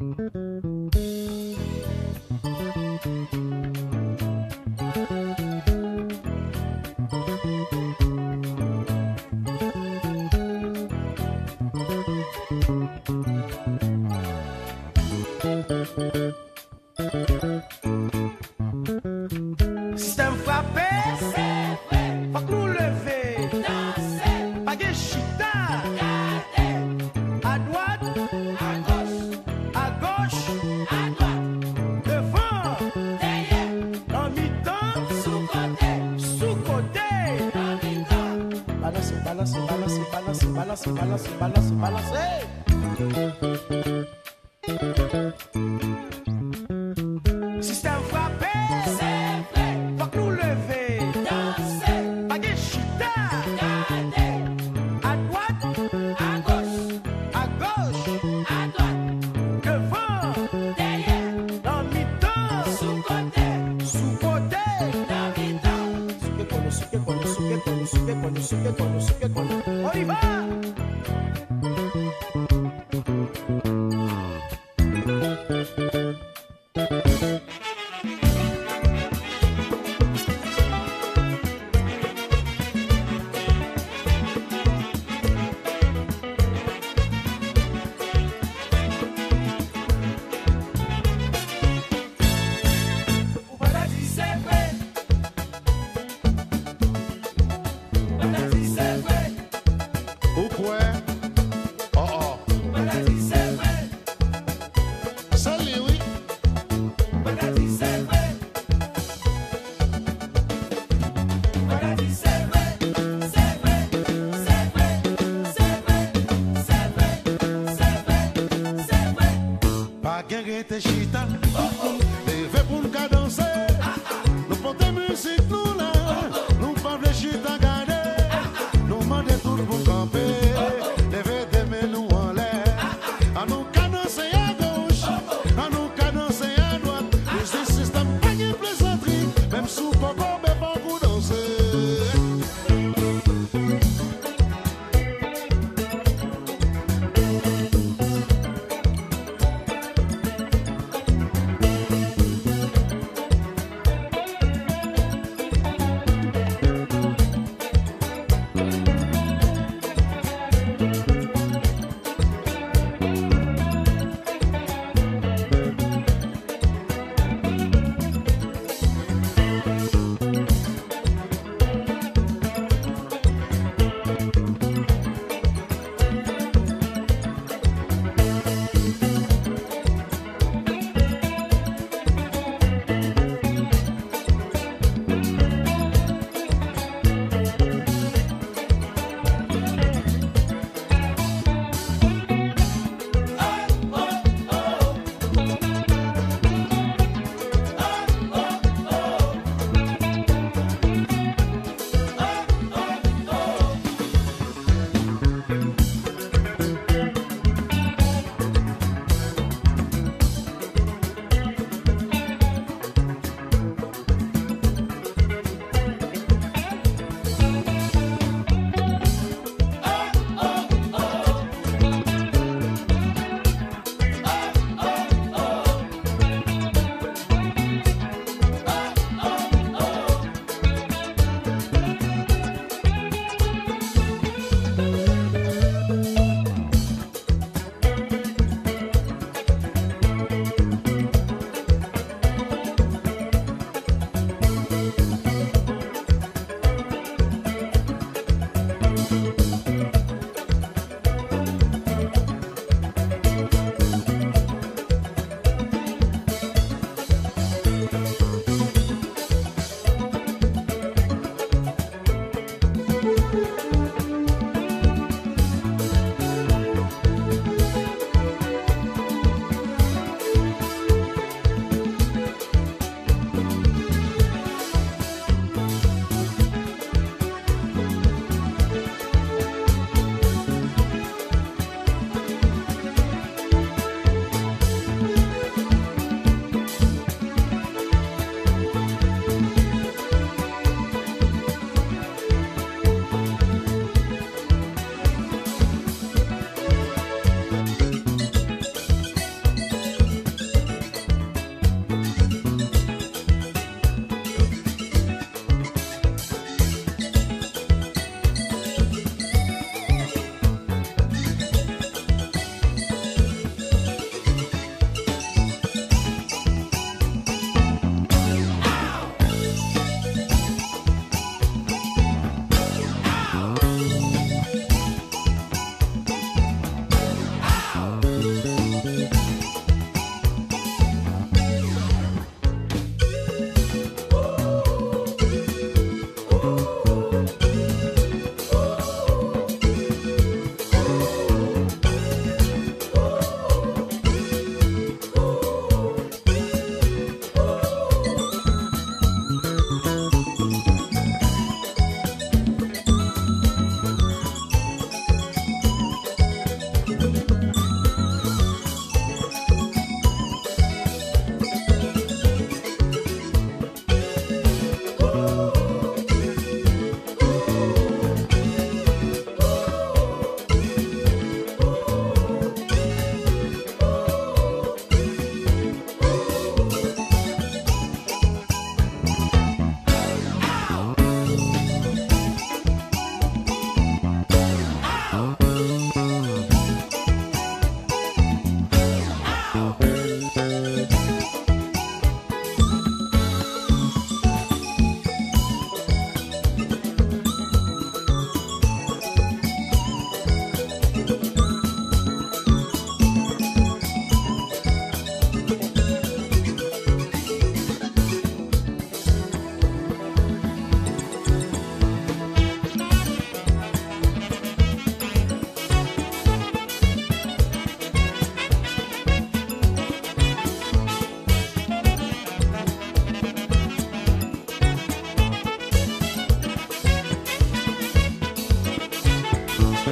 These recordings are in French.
Müzik balancer. Système frappé, c'est vrai. Faut que nous lever, danser, pas de chita, à droite, à gauche, à gauche, à droite, devant, derrière, dans mi-temps, sous côté, sous côté, dans mi-temps. Souke kono, souke kono, souke kono, souke kono, souke kono, souke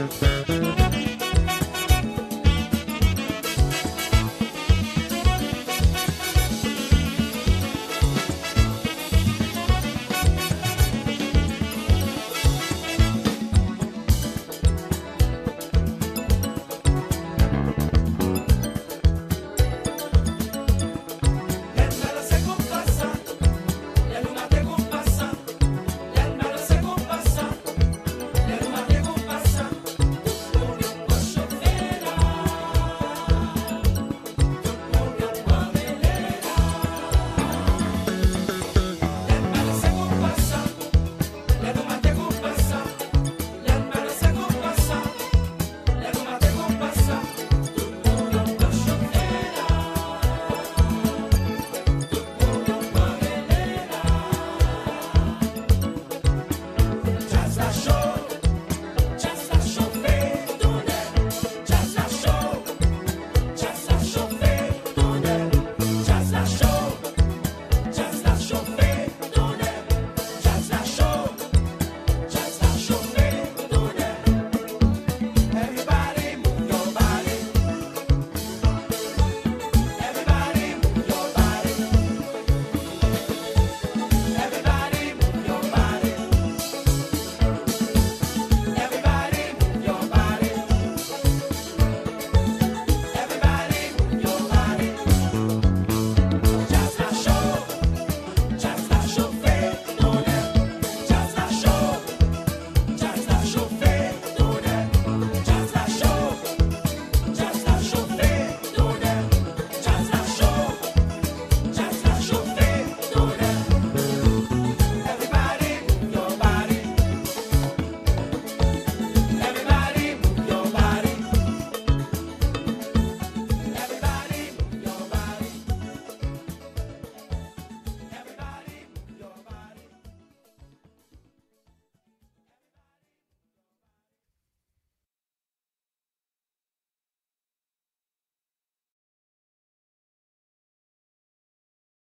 Müzik